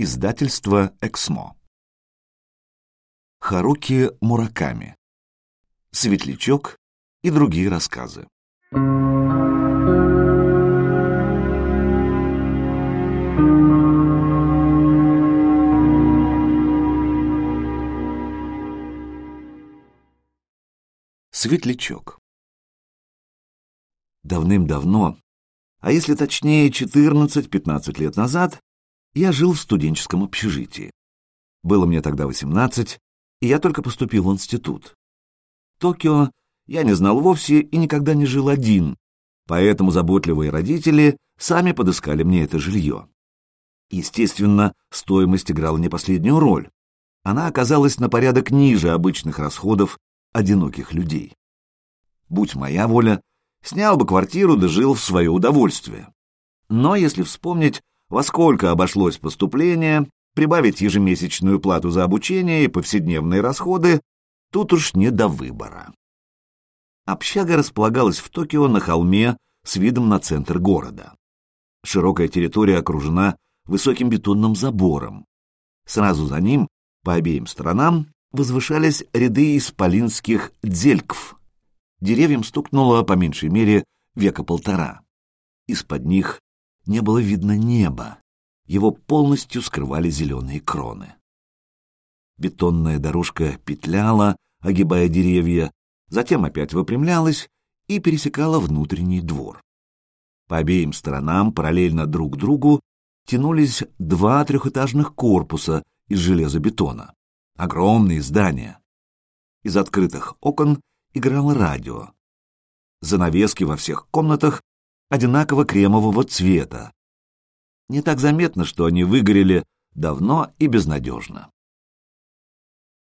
Издательство «Эксмо». Харуки Мураками. Светлячок и другие рассказы. Светлячок. Давным-давно, а если точнее 14-15 лет назад, я жил в студенческом общежитии. Было мне тогда 18, и я только поступил в институт. Токио я не знал вовсе и никогда не жил один, поэтому заботливые родители сами подыскали мне это жилье. Естественно, стоимость играла не последнюю роль. Она оказалась на порядок ниже обычных расходов одиноких людей. Будь моя воля, снял бы квартиру да жил в свое удовольствие. Но если вспомнить, во сколько обошлось поступление, прибавить ежемесячную плату за обучение и повседневные расходы, тут уж не до выбора. Общага располагалась в Токио на холме с видом на центр города. Широкая территория окружена высоким бетонным забором. Сразу за ним, по обеим сторонам, возвышались ряды исполинских дзельков. Деревьям стукнуло, по меньшей мере, века полтора. Из-под них не было видно неба, его полностью скрывали зеленые кроны. Бетонная дорожка петляла, огибая деревья, затем опять выпрямлялась и пересекала внутренний двор. По обеим сторонам, параллельно друг другу, тянулись два трехэтажных корпуса из железобетона. Огромные здания. Из открытых окон играло радио. Занавески во всех комнатах одинаково кремового цвета. Не так заметно, что они выгорели давно и безнадежно.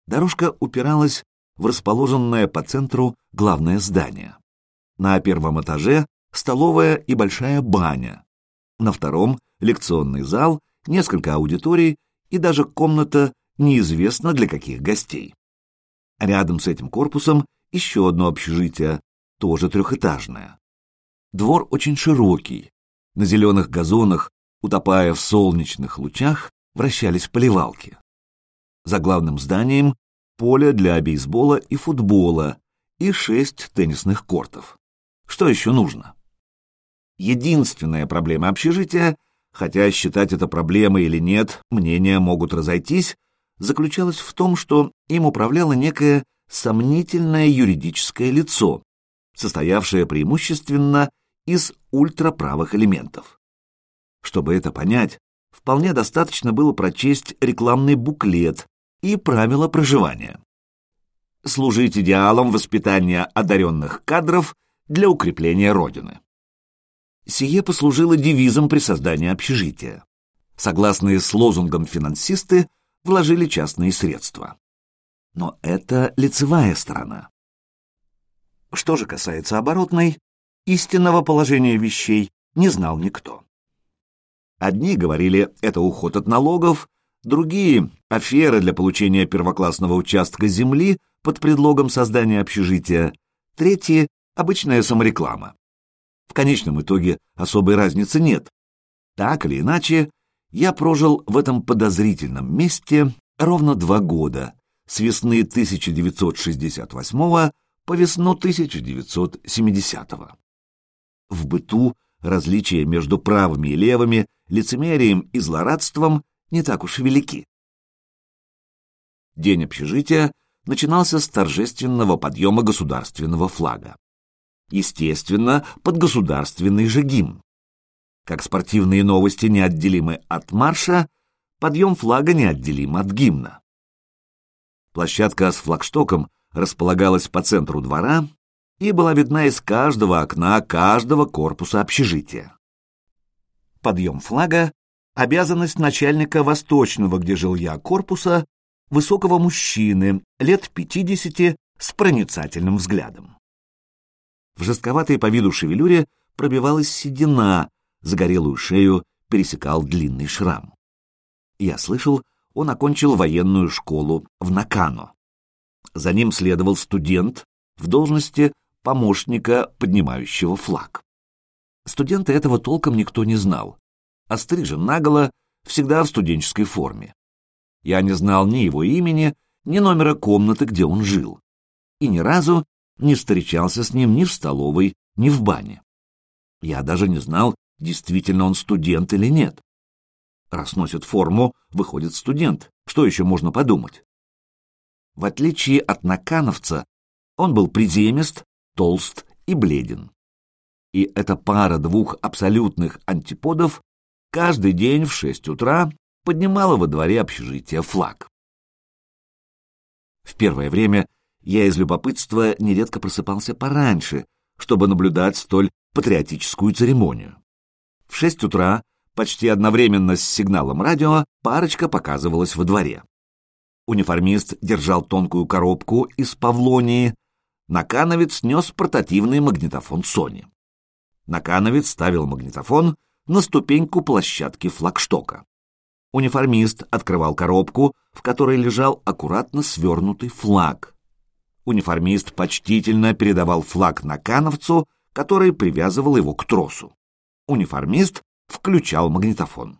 Дорожка упиралась в расположенное по центру главное здание. На первом этаже столовая и большая баня. На втором — лекционный зал, несколько аудиторий и даже комната неизвестно для каких гостей. Рядом с этим корпусом еще одно общежитие, тоже трехэтажное. Двор очень широкий. На зеленых газонах, утопая в солнечных лучах, вращались поливалки. За главным зданием поле для бейсбола и футбола и шесть теннисных кортов. Что еще нужно? Единственная проблема общежития, хотя считать это проблемой или нет, мнения могут разойтись, заключалась в том, что им управляло некое сомнительное юридическое лицо, состоявшее преимущественно из ультраправых элементов. Чтобы это понять, вполне достаточно было прочесть рекламный буклет и правила проживания. Служить идеалом воспитания одаренных кадров для укрепления Родины. Сие послужило девизом при создании общежития. Согласные с лозунгом финансисты вложили частные средства. Но это лицевая сторона. Что же касается оборотной, истинного положения вещей не знал никто. Одни говорили, это уход от налогов, другие — аферы для получения первоклассного участка земли под предлогом создания общежития, третьи — обычная самореклама. В конечном итоге особой разницы нет. Так или иначе, я прожил в этом подозрительном месте ровно два года, с весны 1968 по весну 1970 -го. В быту различия между правыми и левыми, лицемерием и злорадством не так уж велики. День общежития начинался с торжественного подъема государственного флага. Естественно, под государственный же гимн. Как спортивные новости неотделимы от марша, подъем флага неотделим от гимна. Площадка с флагштоком располагалась по центру двора и была видна из каждого окна каждого корпуса общежития. Подъем флага — обязанность начальника восточного, где жил я, корпуса, высокого мужчины, лет пятидесяти, с проницательным взглядом. В жестковатой по виду шевелюре пробивалась седина, загорелую шею пересекал длинный шрам. Я слышал, он окончил военную школу в Накано. За ним следовал студент в должности помощника, поднимающего флаг. Студента этого толком никто не знал. Острижен наголо, всегда в студенческой форме. Я не знал ни его имени, ни номера комнаты, где он жил, и ни разу не встречался с ним ни в столовой, ни в бане. Я даже не знал, действительно он студент или нет. Раз носит форму, выходит студент. Что еще можно подумать? В отличие от накановца, он был приземист, толст и бледен. И эта пара двух абсолютных антиподов каждый день в шесть утра поднимала во дворе общежития флаг. В первое время я из любопытства нередко просыпался пораньше, чтобы наблюдать столь патриотическую церемонию. В шесть утра, почти одновременно с сигналом радио, парочка показывалась во дворе. Униформист держал тонкую коробку из павлонии, накановец нес портативный магнитофон Sony. Накановец ставил магнитофон на ступеньку площадки флагштока. Униформист открывал коробку, в которой лежал аккуратно свернутый флаг. Униформист почтительно передавал флаг накановцу, который привязывал его к тросу. Униформист включал магнитофон.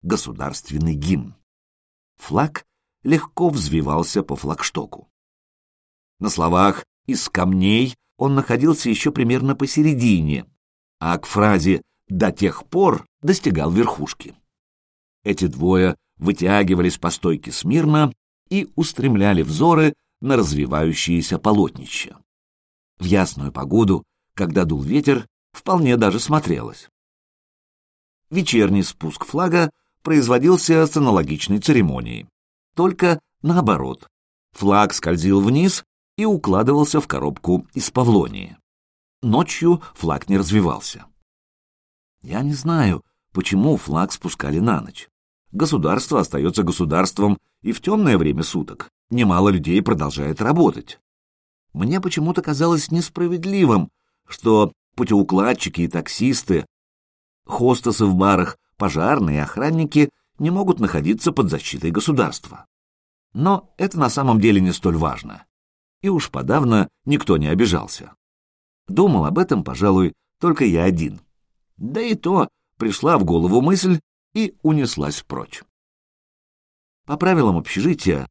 Государственный гимн. Флаг легко взвивался по флагштоку. На словах «из камней» он находился еще примерно посередине, а к фразе «до тех пор» достигал верхушки. Эти двое вытягивались по стойке смирно и устремляли взоры на развивающиеся полотнища. В ясную погоду, когда дул ветер, вполне даже смотрелось. Вечерний спуск флага производился с аналогичной церемонией. Только наоборот. Флаг скользил вниз и укладывался в коробку из павлонии. Ночью флаг не развивался. Я не знаю, почему флаг спускали на ночь. Государство остается государством и в темное время суток. Немало людей продолжает работать. Мне почему-то казалось несправедливым, что путеукладчики и таксисты, хостесы в барах, пожарные и охранники не могут находиться под защитой государства. Но это на самом деле не столь важно. И уж подавно никто не обижался. Думал об этом, пожалуй, только я один. Да и то пришла в голову мысль и унеслась прочь. По правилам общежития,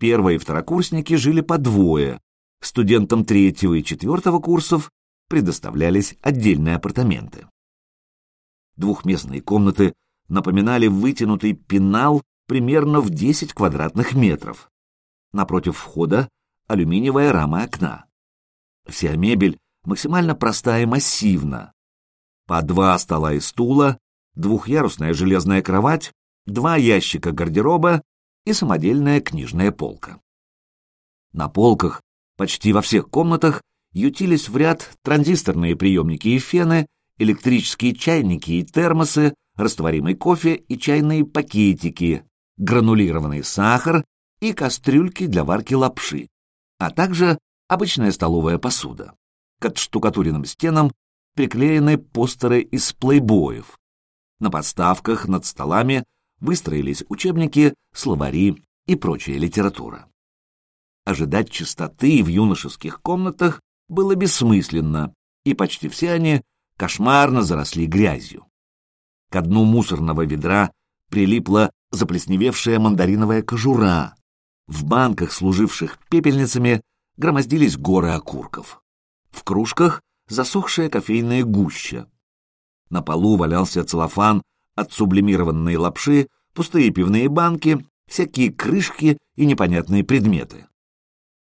первые и второкурсники жили по двое, студентам третьего и четвертого курсов предоставлялись отдельные апартаменты. Двухместные комнаты напоминали вытянутый пенал примерно в 10 квадратных метров. Напротив входа алюминиевая рама окна. Вся мебель максимально простая и массивна. По два стола и стула, двухъярусная железная кровать, два ящика гардероба и самодельная книжная полка. На полках почти во всех комнатах ютились в ряд транзисторные приемники и фены, электрические чайники и термосы, растворимый кофе и чайные пакетики, гранулированный сахар и кастрюльки для варки лапши, а также обычная столовая посуда. К отштукатуренным стенам приклеены постеры из плейбоев. На подставках над столами выстроились учебники, словари и прочая литература. Ожидать чистоты в юношеских комнатах было бессмысленно, и почти все они кошмарно заросли грязью. К дну мусорного ведра прилипла заплесневевшая мандариновая кожура. В банках, служивших пепельницами, громоздились горы окурков. В кружках засохшая кофейная гуща. На полу валялся целлофан от сублимированной лапши, пустые пивные банки, всякие крышки и непонятные предметы.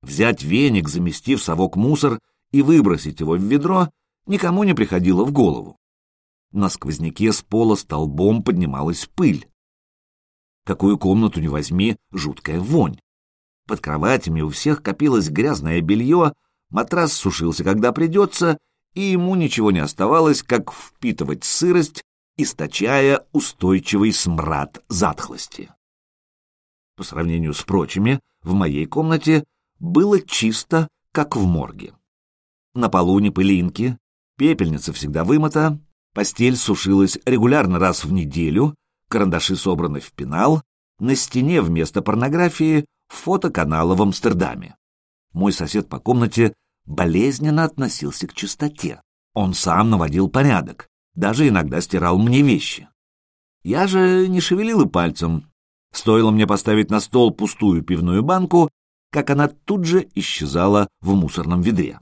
Взять веник, заместив совок мусор и выбросить его в ведро никому не приходило в голову. На сквозняке с пола столбом поднималась пыль. Какую комнату не возьми, жуткая вонь. Под кроватями у всех копилось грязное белье, матрас сушился, когда придется, и ему ничего не оставалось, как впитывать сырость, источая устойчивый смрад затхлости. По сравнению с прочими, в моей комнате было чисто, как в морге. На полу не пылинки, пепельница всегда вымыта, постель сушилась регулярно раз в неделю, карандаши собраны в пенал, на стене вместо порнографии фотоканала в Амстердаме. Мой сосед по комнате болезненно относился к чистоте. Он сам наводил порядок, даже иногда стирал мне вещи. Я же не шевелил и пальцем. Стоило мне поставить на стол пустую пивную банку, как она тут же исчезала в мусорном ведре.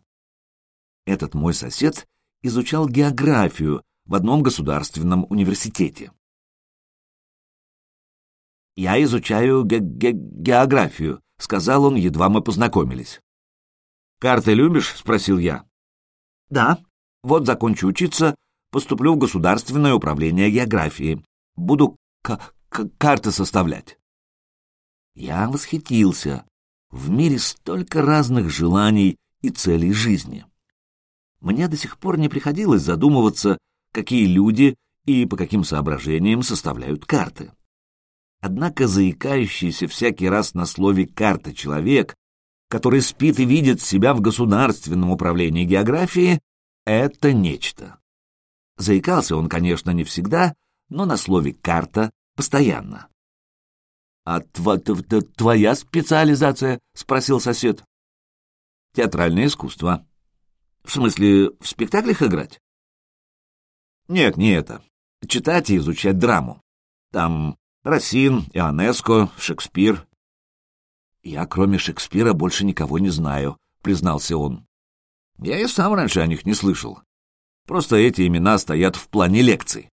Этот мой сосед изучал географию в одном государственном университете. «Я изучаю ге ге географию», — сказал он, едва мы познакомились. «Карты любишь?» — спросил я. «Да. Вот закончу учиться, поступлю в Государственное управление географии. Буду карты составлять». Я восхитился. В мире столько разных желаний и целей жизни. Мне до сих пор не приходилось задумываться, какие люди и по каким соображениям составляют карты. Однако заикающийся всякий раз на слове «карта» человек, который спит и видит себя в государственном управлении географии, это нечто. Заикался он, конечно, не всегда, но на слове «карта» постоянно. «А тв тв твоя специализация?» — спросил сосед. «Театральное искусство». «В смысле, в спектаклях играть?» «Нет, не это. Читать и изучать драму. Там Рассин, Ионеско, Шекспир. «Я, кроме Шекспира, больше никого не знаю», — признался он. «Я и сам раньше о них не слышал. Просто эти имена стоят в плане лекций».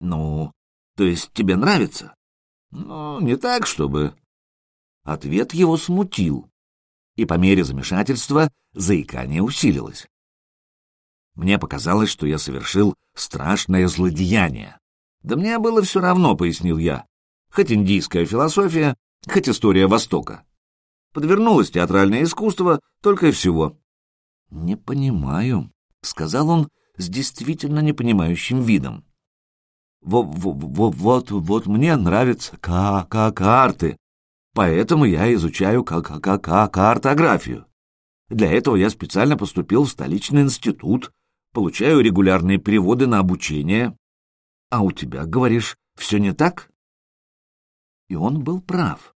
«Ну, то есть тебе нравится?» «Ну, не так, чтобы...» Ответ его смутил, и по мере замешательства заикание усилилось. Мне показалось, что я совершил страшное злодеяние. Да мне было все равно, пояснил я. Хоть индийская философия, хоть история Востока. Подвернулось театральное искусство, только и всего. Не понимаю, сказал он с действительно непонимающим видом. Во -во -во вот, вот мне нравятся ка ка карты, поэтому я изучаю ка ка ка ка картографию. Для этого я специально поступил в столичный институт, получаю регулярные переводы на обучение, а у тебя, говоришь, все не так? И он был прав.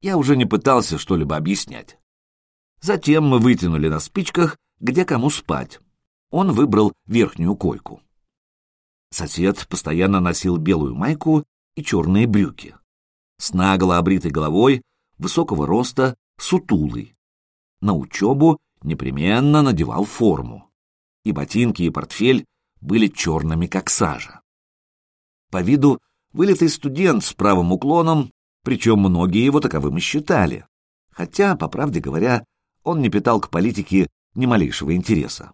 Я уже не пытался что-либо объяснять. Затем мы вытянули на спичках, где кому спать. Он выбрал верхнюю койку. Сосед постоянно носил белую майку и черные брюки. С наголо обритой головой, высокого роста, сутулый. На учебу непременно надевал форму. И ботинки, и портфель были черными, как сажа. По виду вылитый студент с правым уклоном, причем многие его таковым и считали. Хотя, по правде говоря, он не питал к политике ни малейшего интереса.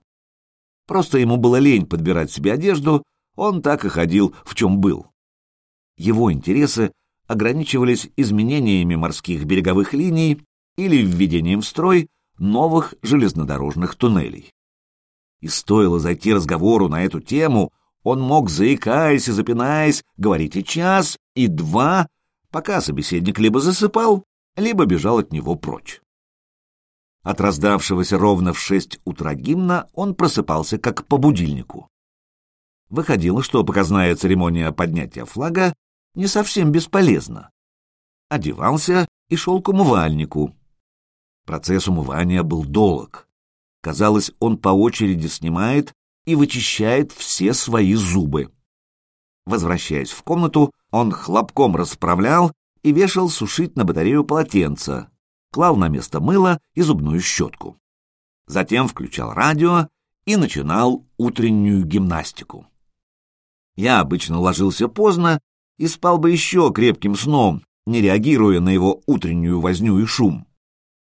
Просто ему было лень подбирать себе одежду, он так и ходил, в чем был. Его интересы ограничивались изменениями морских береговых линий или введением в строй новых железнодорожных туннелей. И стоило зайти разговору на эту тему, он мог, заикаясь и запинаясь, говорить и час, и два, пока собеседник либо засыпал, либо бежал от него прочь. От раздавшегося ровно в шесть утра гимна он просыпался как по будильнику. Выходило, что показная церемония поднятия флага не совсем бесполезна. Одевался и шел к умывальнику. Процесс умывания был долг. Казалось, он по очереди снимает и вычищает все свои зубы. Возвращаясь в комнату, он хлопком расправлял и вешал сушить на батарею полотенца, клал на место мыло и зубную щетку. Затем включал радио и начинал утреннюю гимнастику. Я обычно ложился поздно и спал бы еще крепким сном, не реагируя на его утреннюю возню и шум.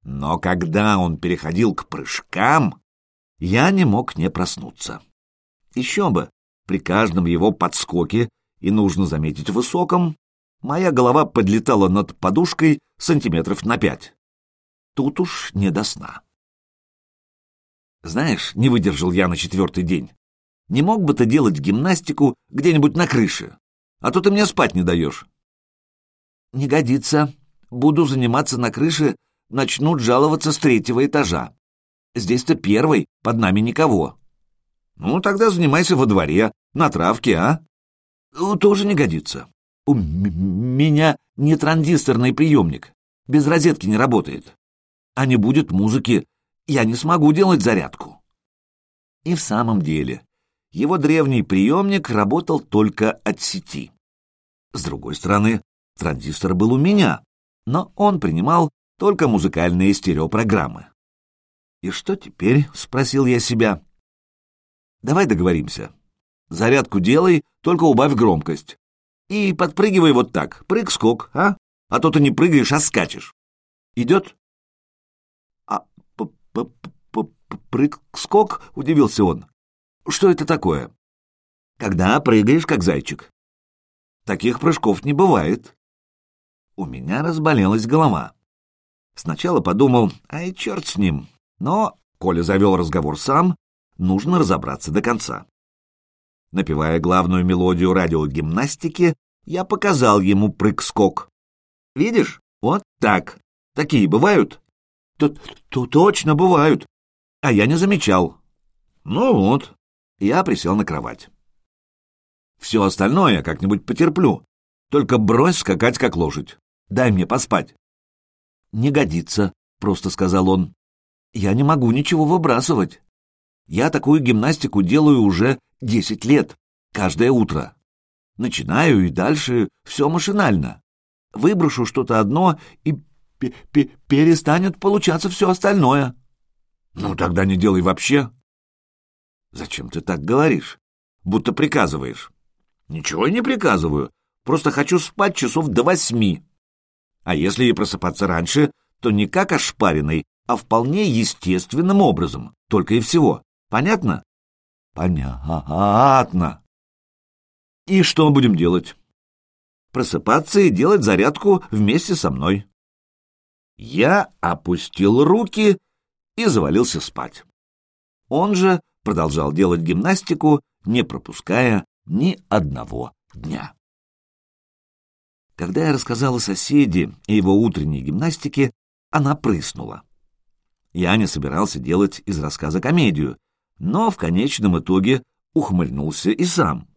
Но когда он переходил к прыжкам, я не мог не проснуться. Еще бы, при каждом его подскоке, и нужно заметить высоком, моя голова подлетала над подушкой сантиметров на пять. Тут уж не до сна. Знаешь, не выдержал я на четвертый день. Не мог бы ты делать гимнастику где-нибудь на крыше? А то ты мне спать не даешь. Не годится. Буду заниматься на крыше, начнут жаловаться с третьего этажа. Здесь-то первый, под нами никого. Ну, тогда занимайся во дворе, на травке, а? Ну, тоже не годится. У меня не транзисторный приемник. Без розетки не работает. А не будет музыки, я не смогу делать зарядку. И в самом деле, его древний приемник работал только от сети. С другой стороны, транзистор был у меня, но он принимал только музыкальные стереопрограммы. «И что теперь?» — спросил я себя. «Давай договоримся. Зарядку делай, только убавь громкость. И подпрыгивай вот так, прыг-скок, а? А то ты не прыгаешь, а скачешь. Идет?» «А прыг-скок?» — удивился он. «Что это такое?» «Когда прыгаешь, как зайчик». «Таких прыжков не бывает». У меня разболелась голова. Сначала подумал, ай, черт с ним. Но, коли завел разговор сам, нужно разобраться до конца. Напевая главную мелодию радиогимнастики, я показал ему прыг-скок. Видишь? Вот так. Такие бывают? Тут, точно бывают. А я не замечал. Ну вот. Я присел на кровать. Все остальное как-нибудь потерплю. Только брось скакать, как лошадь. Дай мне поспать. «Не годится», — просто сказал он. «Я не могу ничего выбрасывать. Я такую гимнастику делаю уже десять лет, каждое утро. Начинаю и дальше все машинально. Выброшу что-то одно, и перестанет получаться все остальное». «Ну, тогда не делай вообще». «Зачем ты так говоришь? Будто приказываешь». «Ничего не приказываю, просто хочу спать часов до восьми». А если и просыпаться раньше, то не как ошпаренный, а вполне естественным образом, только и всего. Понятно? Понятно. И что будем делать? Просыпаться и делать зарядку вместе со мной. Я опустил руки и завалился спать. Он же продолжал делать гимнастику, не пропуская ни одного дня. Когда я рассказала соседе о его утренней гимнастике, она прыснула. Я не собирался делать из рассказа комедию, но в конечном итоге ухмыльнулся и сам.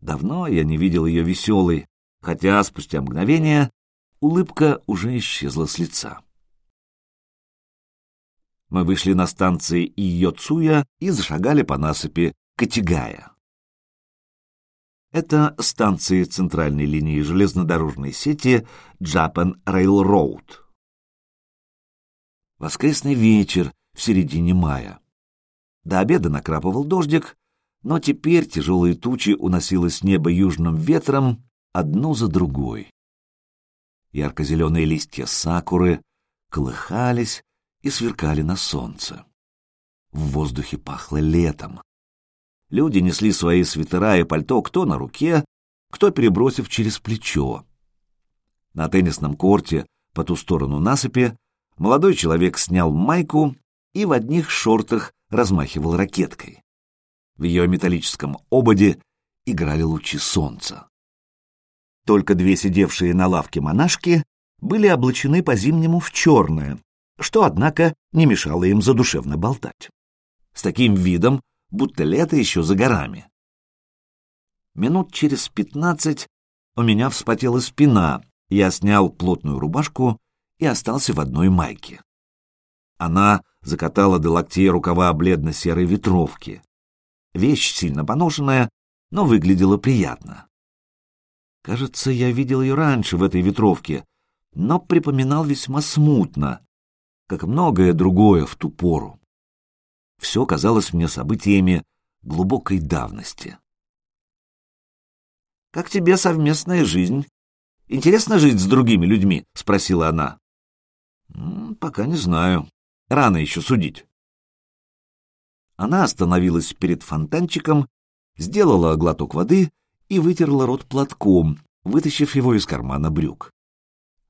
Давно я не видел ее веселой, хотя спустя мгновение улыбка уже исчезла с лица. Мы вышли на станции Иоцуя и зашагали по насыпи Катигая. Это станции центральной линии железнодорожной сети Japan Railroad. Воскресный вечер в середине мая. До обеда накрапывал дождик, но теперь тяжелые тучи уносило с неба южным ветром одну за другой. Ярко-зеленые листья сакуры колыхались и сверкали на солнце. В воздухе пахло летом. Люди несли свои свитера и пальто кто на руке, кто перебросив через плечо. На теннисном корте по ту сторону насыпи молодой человек снял майку и в одних шортах размахивал ракеткой. В ее металлическом ободе играли лучи солнца. Только две сидевшие на лавке монашки были облачены по-зимнему в черное, что, однако, не мешало им задушевно болтать. С таким видом будто лето еще за горами. Минут через пятнадцать у меня вспотела спина, я снял плотную рубашку и остался в одной майке. Она закатала до локтей рукава бледно-серой ветровки. Вещь сильно поношенная, но выглядела приятно. Кажется, я видел ее раньше в этой ветровке, но припоминал весьма смутно, как многое другое в ту пору все казалось мне событиями глубокой давности. «Как тебе совместная жизнь? Интересно жить с другими людьми?» — спросила она. «Пока не знаю. Рано еще судить». Она остановилась перед фонтанчиком, сделала глоток воды и вытерла рот платком, вытащив его из кармана брюк.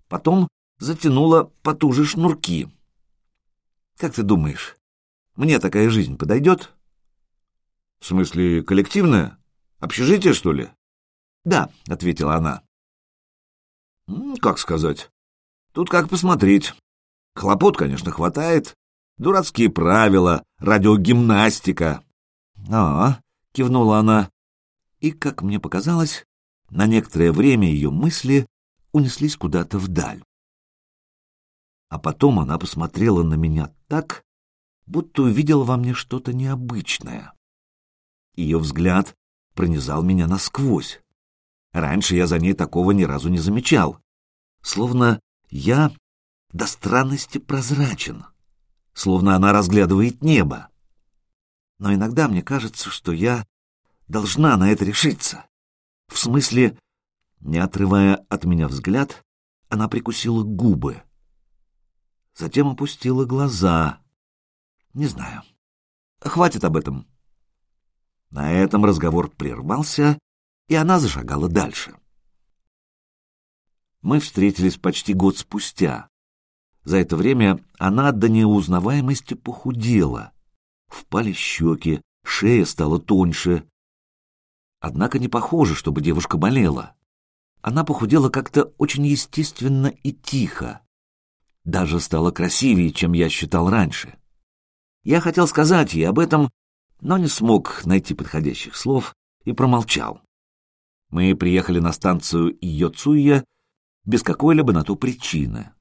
Потом затянула потуже шнурки. «Как ты думаешь, мне такая жизнь подойдет? — В смысле, коллективная? Общежитие, что ли? — Да, — ответила она. — Как сказать? Тут как посмотреть. Хлопот, конечно, хватает. Дурацкие правила, радиогимнастика. — А, — кивнула она. И, как мне показалось, на некоторое время ее мысли унеслись куда-то вдаль. А потом она посмотрела на меня так, будто увидел во мне что-то необычное. Ее взгляд пронизал меня насквозь. Раньше я за ней такого ни разу не замечал. Словно я до странности прозрачен. Словно она разглядывает небо. Но иногда мне кажется, что я должна на это решиться. В смысле, не отрывая от меня взгляд, она прикусила губы. Затем опустила глаза. Не знаю. Хватит об этом. На этом разговор прервался, и она зашагала дальше. Мы встретились почти год спустя. За это время она до неузнаваемости похудела. Впали щеки, шея стала тоньше. Однако не похоже, чтобы девушка болела. Она похудела как-то очень естественно и тихо. Даже стала красивее, чем я считал раньше. Я хотел сказать ей об этом, но не смог найти подходящих слов и промолчал. Мы приехали на станцию Йоцуя без какой-либо на то причины.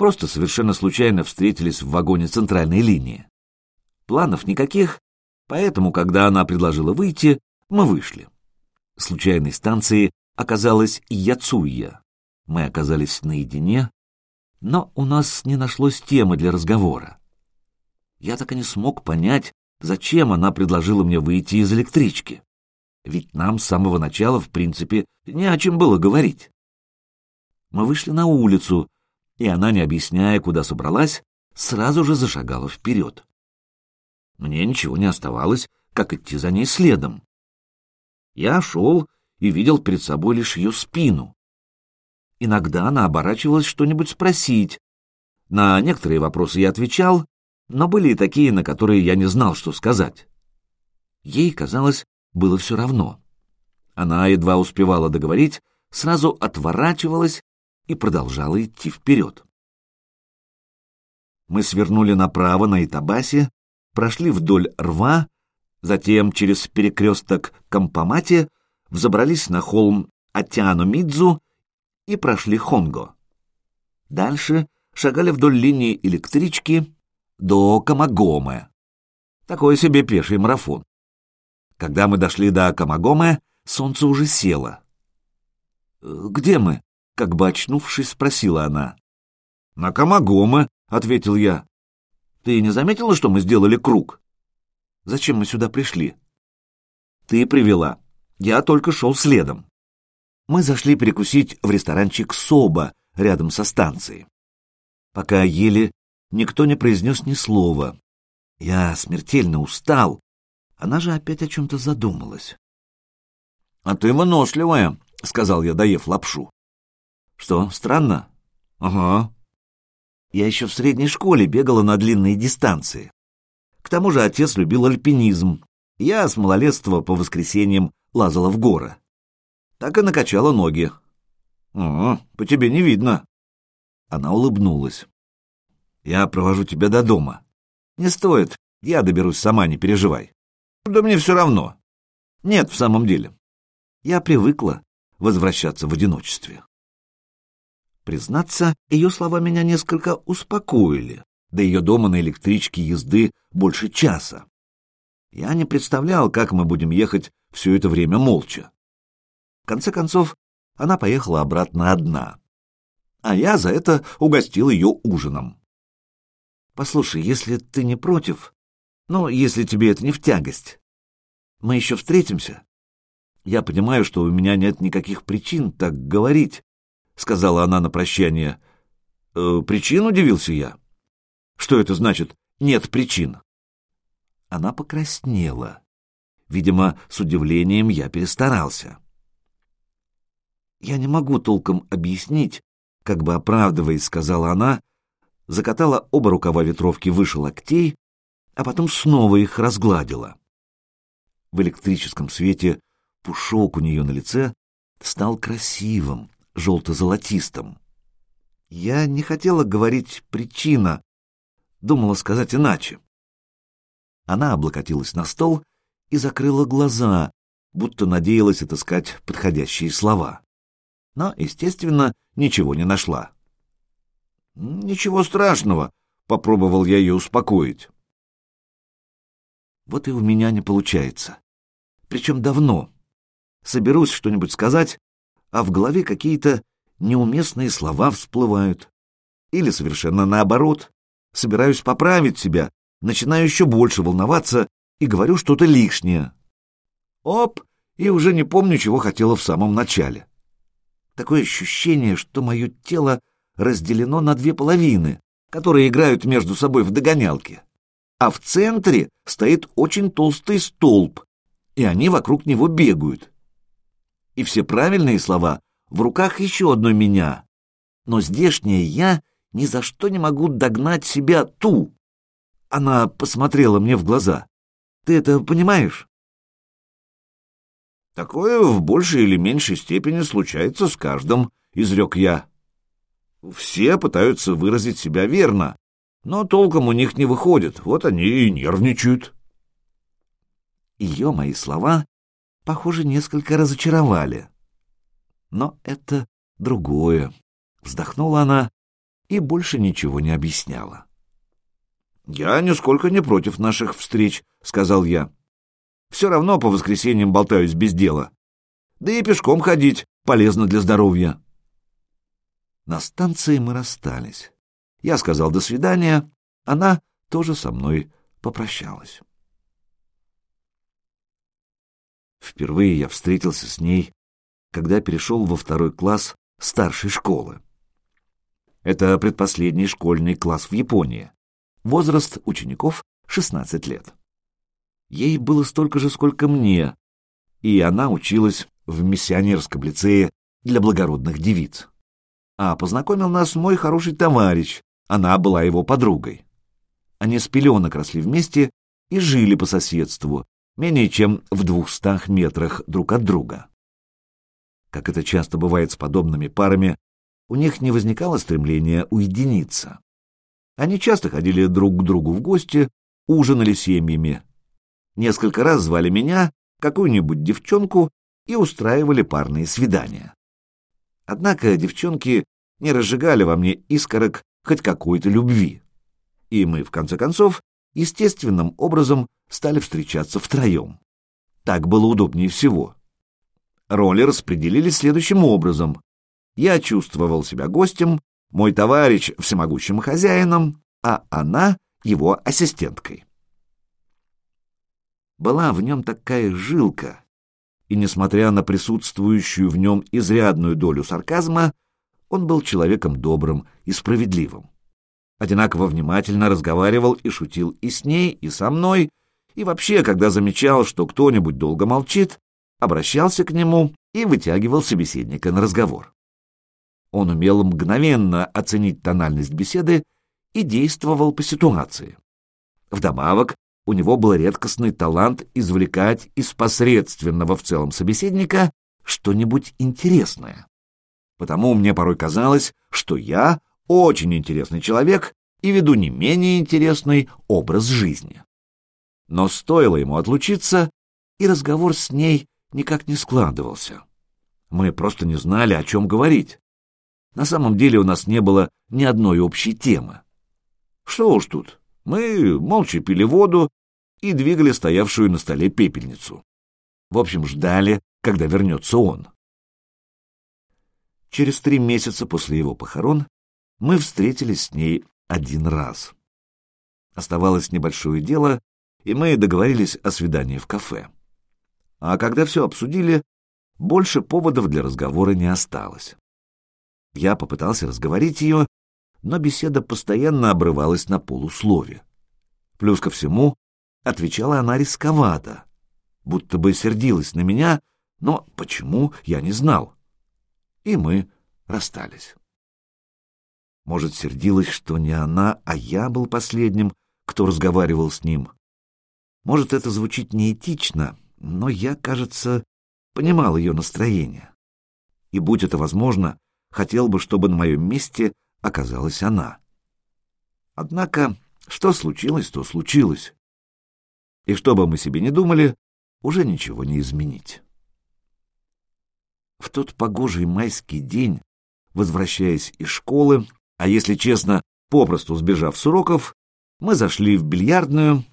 Просто совершенно случайно встретились в вагоне центральной линии. Планов никаких, поэтому, когда она предложила выйти, мы вышли. Случайной станцией оказалась Яцуя. Мы оказались наедине, но у нас не нашлось темы для разговора. Я так и не смог понять, зачем она предложила мне выйти из электрички. Ведь нам с самого начала, в принципе, не о чем было говорить. Мы вышли на улицу, и она, не объясняя, куда собралась, сразу же зашагала вперед. Мне ничего не оставалось, как идти за ней следом. Я шел и видел перед собой лишь ее спину. Иногда она оборачивалась что-нибудь спросить. На некоторые вопросы я отвечал, но были и такие, на которые я не знал, что сказать. Ей, казалось, было все равно. Она едва успевала договорить, сразу отворачивалась и продолжала идти вперед. Мы свернули направо на Итабасе, прошли вдоль рва, затем через перекресток Кампамате взобрались на холм Атяно-Мидзу и прошли Хонго. Дальше шагали вдоль линии электрички до Камагоме. Такой себе пеший марафон. Когда мы дошли до Камагоме, солнце уже село. «Где мы?» — как бы очнувшись, спросила она. «На Камагоме», — ответил я. «Ты не заметила, что мы сделали круг? Зачем мы сюда пришли?» «Ты привела. Я только шел следом». Мы зашли перекусить в ресторанчик «Соба» рядом со станцией. Пока ели, никто не произнес ни слова. Я смертельно устал. Она же опять о чем-то задумалась. — А ты выносливая, — сказал я, доев лапшу. — Что, странно? — Ага. Я еще в средней школе бегала на длинные дистанции. К тому же отец любил альпинизм. Я с малолетства по воскресеньям лазала в горы. Так и накачала ноги. — Ага, по тебе не видно. Она улыбнулась. Я провожу тебя до дома. Не стоит, я доберусь сама, не переживай. Да мне все равно. Нет, в самом деле. Я привыкла возвращаться в одиночестве. Признаться, ее слова меня несколько успокоили. До ее дома на электричке езды больше часа. Я не представлял, как мы будем ехать все это время молча. В конце концов, она поехала обратно одна. А я за это угостил ее ужином. Послушай, если ты не против, ну, если тебе это не в тягость, мы еще встретимся. Я понимаю, что у меня нет никаких причин так говорить, — сказала она на прощание. «Э, причин, удивился я. Что это значит «нет причин»? Она покраснела. Видимо, с удивлением я перестарался. Я не могу толком объяснить, как бы оправдываясь, сказала она, закатала оба рукава ветровки выше локтей, а потом снова их разгладила. В электрическом свете пушок у нее на лице стал красивым, желто-золотистым. Я не хотела говорить «причина», думала сказать иначе. Она облокотилась на стол и закрыла глаза, будто надеялась отыскать подходящие слова. Но, естественно, ничего не нашла. «Ничего страшного», — попробовал я ее успокоить. Вот и у меня не получается. Причем давно. Соберусь что-нибудь сказать, а в голове какие-то неуместные слова всплывают. Или совершенно наоборот. Собираюсь поправить себя, начинаю еще больше волноваться и говорю что-то лишнее. Оп, и уже не помню, чего хотела в самом начале. Такое ощущение, что мое тело разделено на две половины, которые играют между собой в догонялки. А в центре стоит очень толстый столб, и они вокруг него бегают. И все правильные слова в руках еще одной меня. Но здешнее «я» ни за что не могу догнать себя ту. Она посмотрела мне в глаза. Ты это понимаешь? Такое в большей или меньшей степени случается с каждым, изрек я. Все пытаются выразить себя верно, но толком у них не выходит, вот они и нервничают. Ее мои слова, похоже, несколько разочаровали. Но это другое. Вздохнула она и больше ничего не объясняла. «Я нисколько не против наших встреч», — сказал я. «Все равно по воскресеньям болтаюсь без дела. Да и пешком ходить полезно для здоровья». На станции мы расстались. Я сказал «до свидания», она тоже со мной попрощалась. Впервые я встретился с ней, когда перешел во второй класс старшей школы. Это предпоследний школьный класс в Японии. Возраст учеников 16 лет. Ей было столько же, сколько мне, и она училась в миссионерском лицее для благородных девиц. А познакомил нас мой хороший товарищ, она была его подругой. Они с пеленок росли вместе и жили по соседству, менее чем в двухстах метрах друг от друга. Как это часто бывает с подобными парами, у них не возникало стремления уединиться. Они часто ходили друг к другу в гости, ужинали семьями. Несколько раз звали меня, какую-нибудь девчонку, и устраивали парные свидания. Однако девчонки не разжигали во мне искорок хоть какой-то любви. И мы, в конце концов, естественным образом стали встречаться втроем. Так было удобнее всего. Роли распределились следующим образом. Я чувствовал себя гостем, мой товарищ — всемогущим хозяином, а она — его ассистенткой. Была в нем такая жилка, и, несмотря на присутствующую в нем изрядную долю сарказма, он был человеком добрым и справедливым одинаково внимательно разговаривал и шутил и с ней, и со мной, и вообще, когда замечал, что кто-нибудь долго молчит, обращался к нему и вытягивал собеседника на разговор. Он умел мгновенно оценить тональность беседы и действовал по ситуации. Вдобавок, у него был редкостный талант извлекать из посредственного в целом собеседника что-нибудь интересное. Потому мне порой казалось, что я очень интересный человек и веду не менее интересный образ жизни. Но стоило ему отлучиться, и разговор с ней никак не складывался. Мы просто не знали, о чем говорить. На самом деле у нас не было ни одной общей темы. Что уж тут, мы молча пили воду и двигали стоявшую на столе пепельницу. В общем, ждали, когда вернется он. Через три месяца после его похорон мы встретились с ней один раз. Оставалось небольшое дело, и мы договорились о свидании в кафе. А когда все обсудили, больше поводов для разговора не осталось. Я попытался разговорить ее, но беседа постоянно обрывалась на полуслове. Плюс ко всему, отвечала она рисковато, будто бы сердилась на меня, но почему, я не знал. И мы расстались. Может, сердилась, что не она, а я был последним, кто разговаривал с ним. Может, это звучит неэтично, но я, кажется, понимал ее настроение. И, будь это возможно, хотел бы, чтобы на моем месте оказалась она. Однако, что случилось, то случилось. И что бы мы себе не думали, уже ничего не изменить. В тот погожий майский день, возвращаясь из школы, а если честно, попросту сбежав с уроков, мы зашли в бильярдную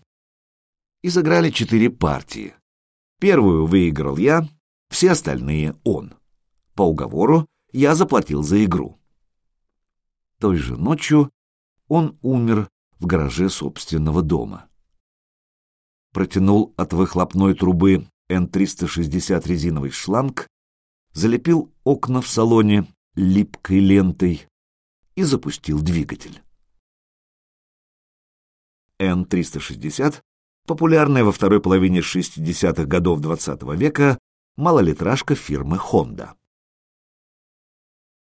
и сыграли четыре партии. Первую выиграл я, все остальные он. По уговору я заплатил за игру. Той же ночью он умер в гараже собственного дома. Протянул от выхлопной трубы Н-360 резиновый шланг, залепил окна в салоне липкой лентой и запустил двигатель. Н-360 популярная во второй половине 60-х годов XX -го века малолитражка фирмы Honda.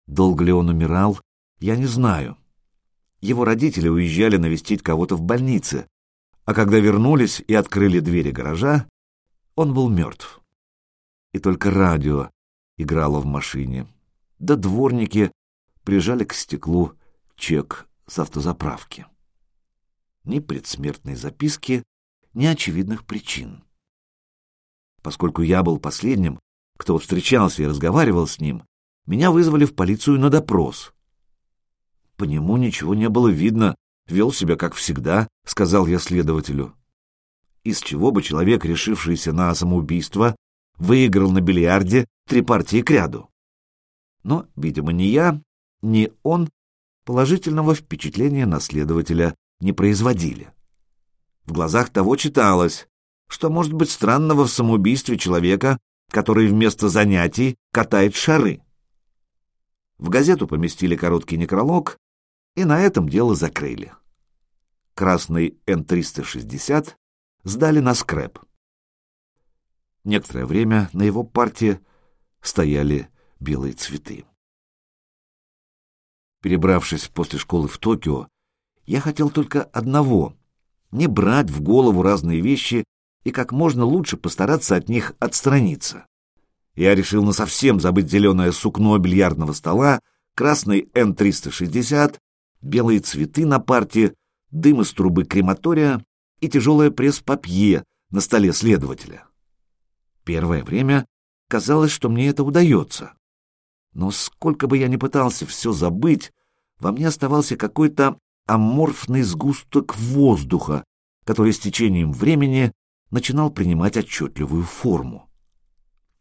Долго ли он умирал, я не знаю. Его родители уезжали навестить кого-то в больнице, а когда вернулись и открыли двери гаража, он был мертв. И только радио играло в машине, да дворники прижали к стеклу чек с автозаправки. Ни предсмертной записки, ни очевидных причин. Поскольку я был последним, кто встречался и разговаривал с ним, меня вызвали в полицию на допрос. По нему ничего не было видно, вел себя как всегда, сказал я следователю. Из чего бы человек, решившийся на самоубийство, выиграл на бильярде три партии к ряду? Но, видимо, ни я, ни он положительного впечатления на следователя не производили. В глазах того читалось, что может быть странного в самоубийстве человека, который вместо занятий катает шары. В газету поместили короткий некролог, и на этом дело закрыли. Красный Н-360 сдали на скрэп. Некоторое время на его партии стояли белые цветы. Перебравшись после школы в Токио, я хотел только одного — не брать в голову разные вещи и как можно лучше постараться от них отстраниться. Я решил насовсем забыть зеленое сукно бильярдного стола, красный Н-360 белые цветы на парте, дым из трубы крематория и тяжелое пресс-папье на столе следователя. Первое время казалось, что мне это удается. Но сколько бы я ни пытался все забыть, во мне оставался какой-то аморфный сгусток воздуха, который с течением времени начинал принимать отчетливую форму.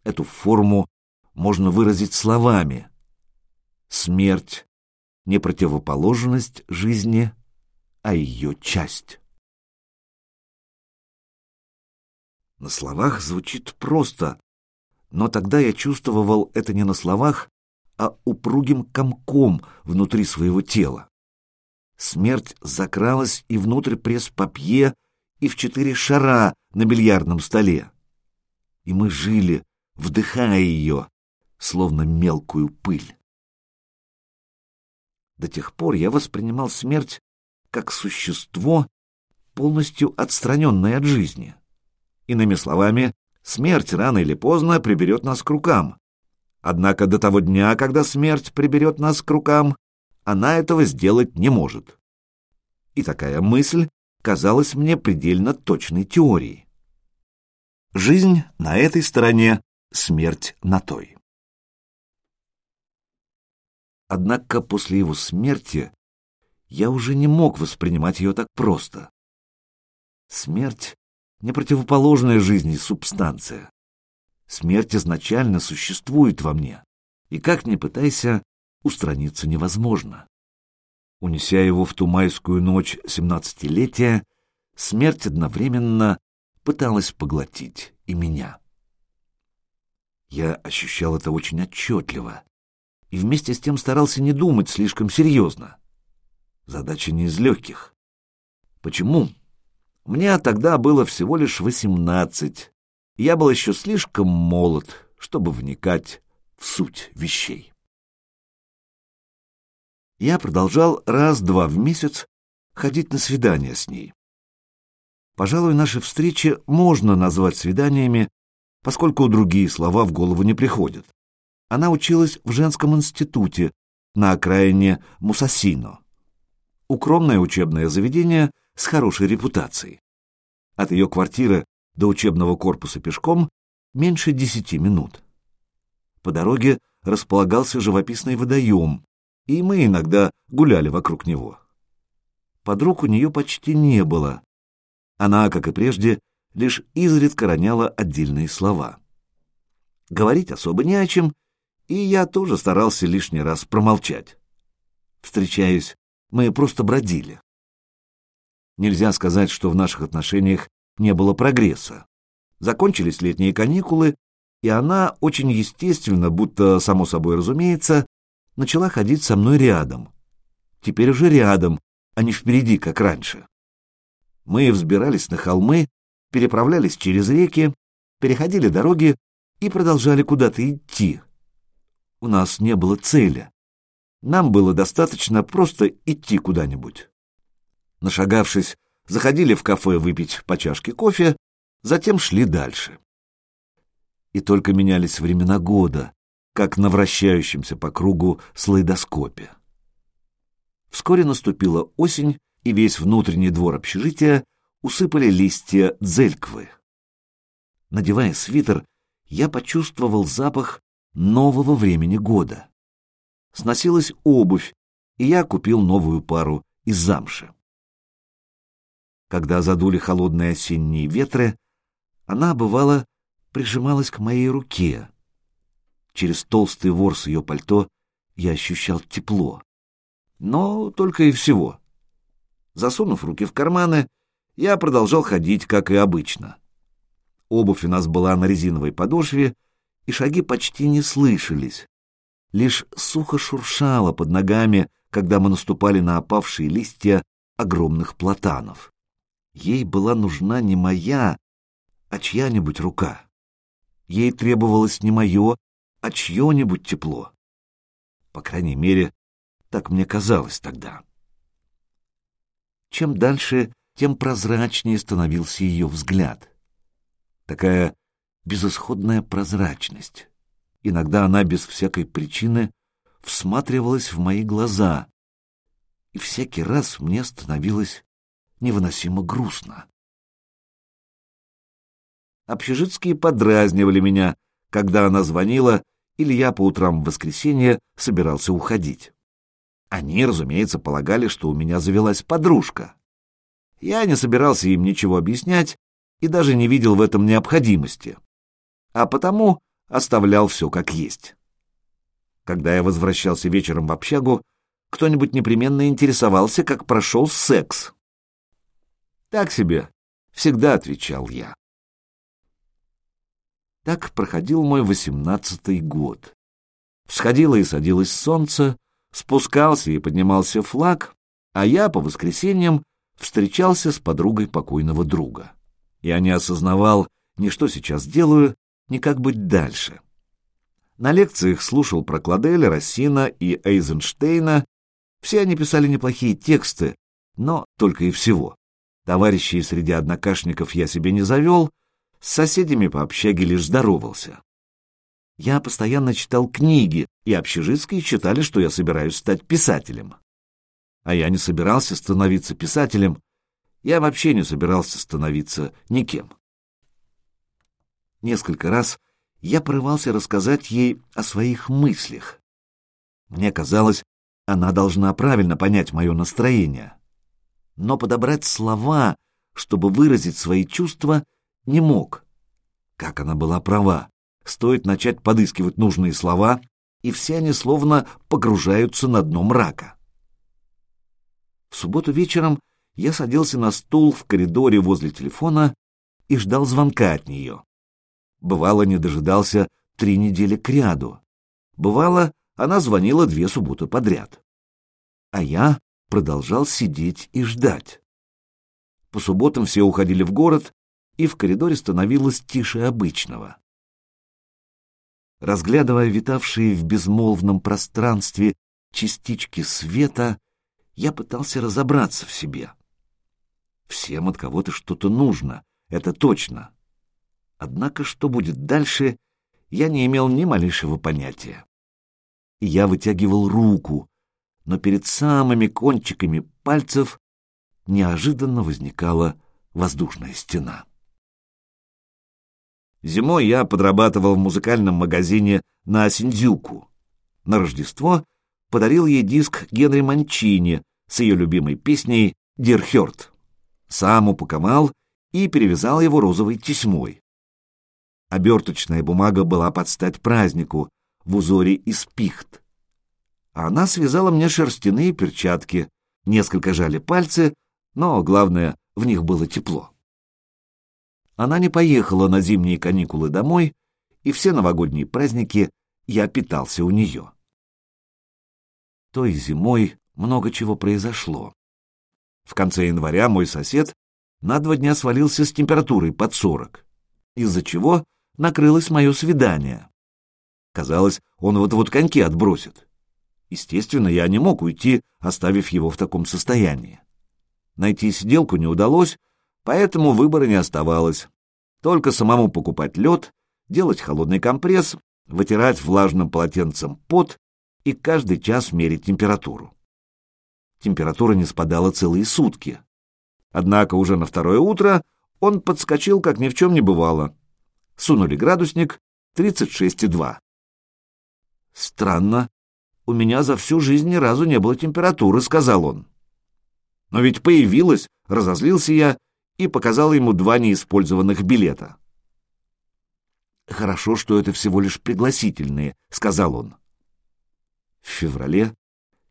Эту форму можно выразить словами. Смерть не противоположность жизни, а ее часть. На словах звучит просто, но тогда я чувствовал это не на словах, а упругим комком внутри своего тела. Смерть закралась и внутрь пресс-папье, и в четыре шара на бильярдном столе. И мы жили, вдыхая ее, словно мелкую пыль. До тех пор я воспринимал смерть как существо, полностью отстраненное от жизни. Иными словами, смерть рано или поздно приберет нас к рукам. Однако до того дня, когда смерть приберет нас к рукам, она этого сделать не может. И такая мысль казалась мне предельно точной теорией. Жизнь на этой стороне, смерть на той. Однако после его смерти я уже не мог воспринимать ее так просто. Смерть — не противоположная жизни субстанция. Смерть изначально существует во мне, и как ни пытайся, устраниться невозможно. Унеся его в ту майскую ночь семнадцатилетия, смерть одновременно пыталась поглотить и меня. Я ощущал это очень отчетливо, и вместе с тем старался не думать слишком серьезно. Задача не из легких. Почему? Мне тогда было всего лишь восемнадцать, я был еще слишком молод, чтобы вникать в суть вещей. Я продолжал раз-два в месяц ходить на свидания с ней. Пожалуй, наши встречи можно назвать свиданиями, поскольку другие слова в голову не приходят. Она училась в женском институте на окраине Мусасино. Укромное учебное заведение с хорошей репутацией. От ее квартиры до учебного корпуса пешком меньше десяти минут. По дороге располагался живописный водоем, и мы иногда гуляли вокруг него. Подруг у нее почти не было. Она, как и прежде, лишь изредка роняла отдельные слова. Говорить особо не о чем, и я тоже старался лишний раз промолчать. Встречаясь, мы просто бродили. Нельзя сказать, что в наших отношениях не было прогресса. Закончились летние каникулы, и она очень естественно, будто само собой разумеется, начала ходить со мной рядом. Теперь уже рядом, а не впереди, как раньше. Мы взбирались на холмы, переправлялись через реки, переходили дороги и продолжали куда-то идти. У нас не было цели. Нам было достаточно просто идти куда-нибудь. Нашагавшись, заходили в кафе выпить по чашке кофе, затем шли дальше. И только менялись времена года, как на вращающемся по кругу слайдоскопе. Вскоре наступила осень, и весь внутренний двор общежития усыпали листья дзельквы. Надевая свитер, я почувствовал запах нового времени года. Сносилась обувь, и я купил новую пару из замши. Когда задули холодные осенние ветры, она, бывало, прижималась к моей руке. Через толстый ворс ее пальто я ощущал тепло. Но только и всего. Засунув руки в карманы, я продолжал ходить, как и обычно. Обувь у нас была на резиновой подошве, и шаги почти не слышались. Лишь сухо шуршало под ногами, когда мы наступали на опавшие листья огромных платанов. Ей была нужна не моя, а чья-нибудь рука. Ей требовалось не мое, а чье-нибудь тепло. По крайней мере, так мне казалось тогда. Чем дальше, тем прозрачнее становился ее взгляд. Такая безысходная прозрачность. Иногда она без всякой причины всматривалась в мои глаза, и всякий раз мне становилось невыносимо грустно. Общежитские подразнивали меня, когда она звонила, или я по утрам в воскресенье собирался уходить. Они, разумеется, полагали, что у меня завелась подружка. Я не собирался им ничего объяснять и даже не видел в этом необходимости, а потому оставлял все как есть. Когда я возвращался вечером в общагу, кто-нибудь непременно интересовался, как прошел секс. «Так себе», — всегда отвечал я. Так проходил мой восемнадцатый год. Всходило и садилось солнце, спускался и поднимался флаг, а я по воскресеньям встречался с подругой покойного друга. Я не осознавал ни что сейчас делаю, ни как быть дальше. На лекциях слушал про Кладеля, Рассина и Эйзенштейна. Все они писали неплохие тексты, но только и всего. Товарищей среди однокашников я себе не завел, с соседями по общаге лишь здоровался. Я постоянно читал книги, и общежитские считали, что я собираюсь стать писателем. А я не собирался становиться писателем, я вообще не собирался становиться никем. Несколько раз я порывался рассказать ей о своих мыслях. Мне казалось, она должна правильно понять мое настроение. Но подобрать слова, чтобы выразить свои чувства, не мог. Как она была права. Стоит начать подыскивать нужные слова, и все они словно погружаются на дно мрака. В субботу вечером я садился на стул в коридоре возле телефона и ждал звонка от нее. Бывало, не дожидался три недели кряду. Бывало, она звонила две субботы подряд. А я продолжал сидеть и ждать. По субботам все уходили в город, и в коридоре становилось тише обычного. Разглядывая витавшие в безмолвном пространстве частички света, я пытался разобраться в себе. Всем от кого-то что-то нужно, это точно. Однако что будет дальше, я не имел ни малейшего понятия. Я вытягивал руку, но перед самыми кончиками пальцев неожиданно возникала воздушная стена. Зимой я подрабатывал в музыкальном магазине на Синдзюку. На Рождество подарил ей диск Генри Манчини с ее любимой песней «Дир Хёрт». Сам упаковал и перевязал его розовой тесьмой. Оберточная бумага была под стать празднику, в узоре из пихт. А она связала мне шерстяные перчатки, несколько жали пальцы, но, главное, в них было тепло. Она не поехала на зимние каникулы домой, и все новогодние праздники я питался у нее. Той зимой много чего произошло. В конце января мой сосед на два дня свалился с температурой под сорок, из-за чего накрылось мое свидание. Казалось, он вот-вот коньки отбросит. Естественно, я не мог уйти, оставив его в таком состоянии. Найти сиделку не удалось, поэтому выбора не оставалось. Только самому покупать лед, делать холодный компресс, вытирать влажным полотенцем пот и каждый час мерить температуру. Температура не спадала целые сутки. Однако уже на второе утро он подскочил, как ни в чем не бывало. Сунули градусник 36,2. Странно, у меня за всю жизнь ни разу не было температуры, сказал он. Но ведь появилась, разозлился я и показал ему два неиспользованных билета. «Хорошо, что это всего лишь пригласительные», — сказал он. В феврале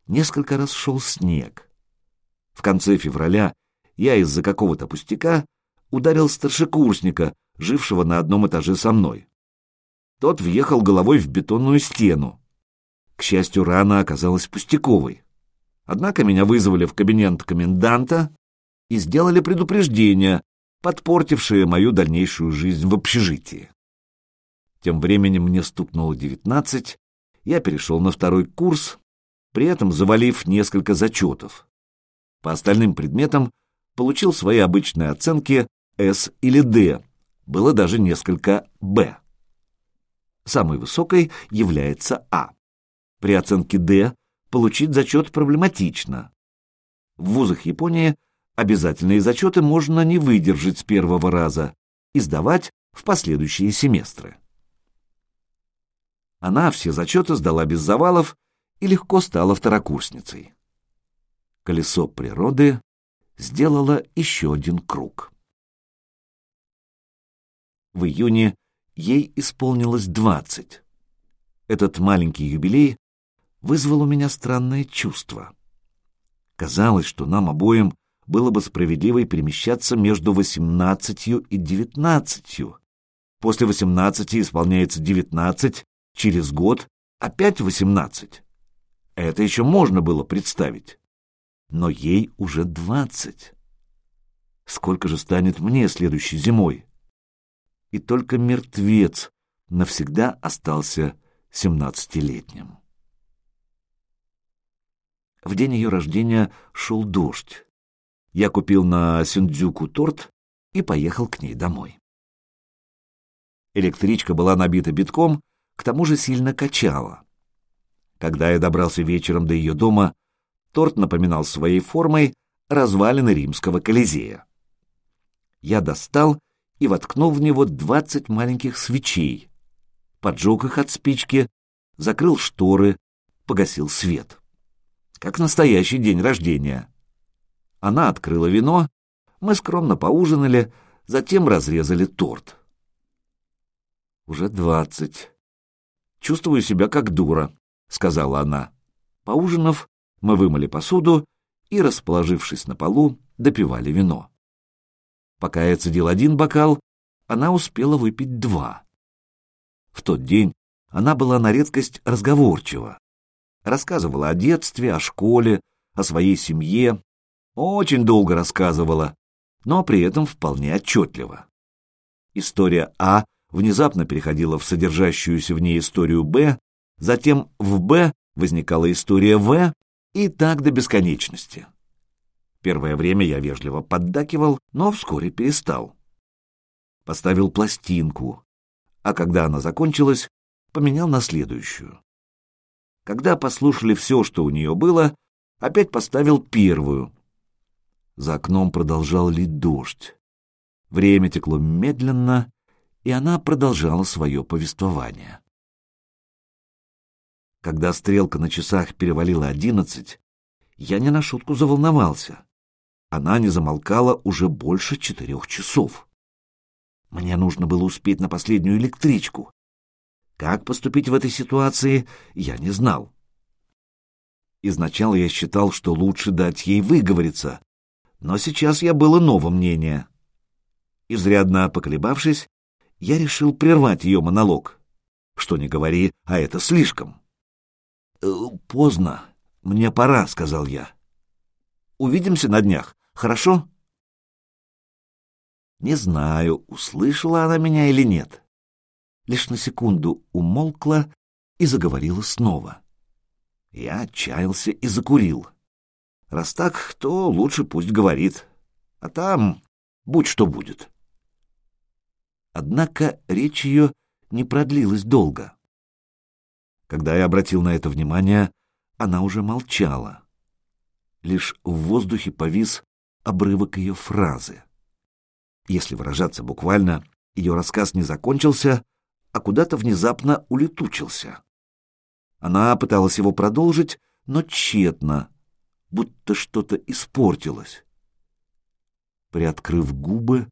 несколько раз шел снег. В конце февраля я из-за какого-то пустяка ударил старшекурсника, жившего на одном этаже со мной. Тот въехал головой в бетонную стену. К счастью, рана оказалась пустяковой. Однако меня вызвали в кабинет коменданта и сделали предупреждение, подпортившее мою дальнейшую жизнь в общежитии. Тем временем мне стукнуло девятнадцать, я перешел на второй курс, при этом завалив несколько зачетов. По остальным предметам получил свои обычные оценки С или Д, было даже несколько Б. Самой высокой является А. При оценке D получить зачет проблематично. В вузах Японии обязательные зачеты можно не выдержать с первого раза и сдавать в последующие семестры. Она все зачеты сдала без завалов и легко стала второкурсницей. Колесо природы сделало еще один круг. В июне ей исполнилось двадцать. Этот маленький юбилей вызвал у меня странное чувство. Казалось, что нам обоим было бы справедливо перемещаться между восемнадцатью и девятнадцатью. После восемнадцати исполняется девятнадцать, через год опять восемнадцать. Это еще можно было представить. Но ей уже двадцать. Сколько же станет мне следующей зимой? И только мертвец навсегда остался семнадцатилетним. В день ее рождения шел дождь. Я купил на Синдзюку торт и поехал к ней домой. Электричка была набита битком, к тому же сильно качала. Когда я добрался вечером до ее дома, торт напоминал своей формой развалины римского Колизея. Я достал и воткнул в него двадцать маленьких свечей, поджег их от спички, закрыл шторы, погасил свет как настоящий день рождения. Она открыла вино, мы скромно поужинали, затем разрезали торт. Уже двадцать. Чувствую себя как дура, сказала она. Поужинав, мы вымыли посуду и, расположившись на полу, допивали вино. Пока я цедил один бокал, она успела выпить два. В тот день она была на редкость разговорчива рассказывала о детстве, о школе, о своей семье. Очень долго рассказывала, но при этом вполне отчетливо. История А внезапно переходила в содержащуюся в ней историю Б, затем в Б возникала история В, и так до бесконечности. Первое время я вежливо поддакивал, но вскоре перестал. Поставил пластинку, а когда она закончилась, поменял на следующую. Когда послушали все, что у нее было, опять поставил первую. За окном продолжал лить дождь. Время текло медленно, и она продолжала свое повествование. Когда стрелка на часах перевалила одиннадцать, я не на шутку заволновался. Она не замолкала уже больше четырех часов. Мне нужно было успеть на последнюю электричку. Как поступить в этой ситуации, я не знал. Изначально я считал, что лучше дать ей выговориться, но сейчас я был иного мнения. Изрядно поколебавшись, я решил прервать ее монолог. Что не говори, а это слишком. «Э, «Поздно. Мне пора», — сказал я. «Увидимся на днях, хорошо?» Не знаю, услышала она меня или нет. Лишь на секунду умолкла и заговорила снова. Я отчаялся и закурил. Раз так, то лучше пусть говорит. А там будь что будет. Однако речь ее не продлилась долго. Когда я обратил на это внимание, она уже молчала. Лишь в воздухе повис обрывок ее фразы. Если выражаться буквально, ее рассказ не закончился, а куда-то внезапно улетучился. Она пыталась его продолжить, но тщетно, будто что-то испортилось. Приоткрыв губы,